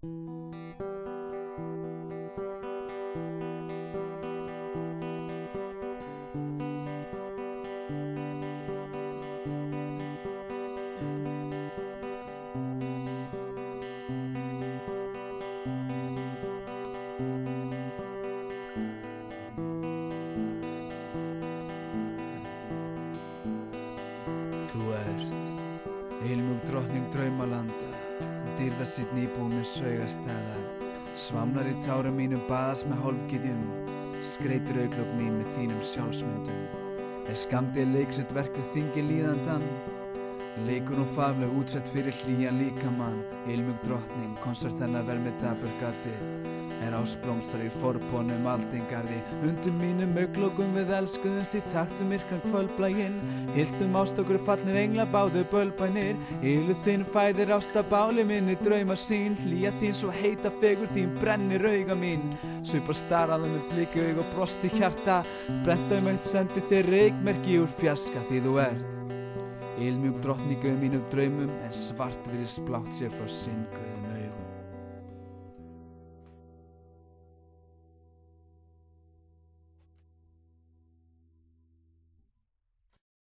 Þú ert Ilmug drottning draumalanda Dýrðar sitt nýbúið með sveigastæða Svamlar í tárum mínum baðast með hálfgýðjum Skreitur auklokk mín með þínum sjálfsmyndum. Er skamdið leiksett verkið þingi líðandan Leikur og fafleg útsett fyrir hlýjan líkamann. Ilmug drottning, konsert hennar verð með daburgati Er ásblómstar í forbónum aldingarði. Undur mínum auglókum við elskuðumst í taktum myrkan kvöldblægin Hiltum ást okkur fallnir engla báðu bölbænir. Ílu þinn fæðir ásta báli minni drauma sín. Hlýja þín svo heita fegur þín brennir auga mín. Svipar staraðu með bliki aug og brosti hjarta. Bretta um eitt sendi þér reikmerki úr fjarska því þú ert. Ilmjúk drottningu mínum draumum en svart virðist blátt sér frá singu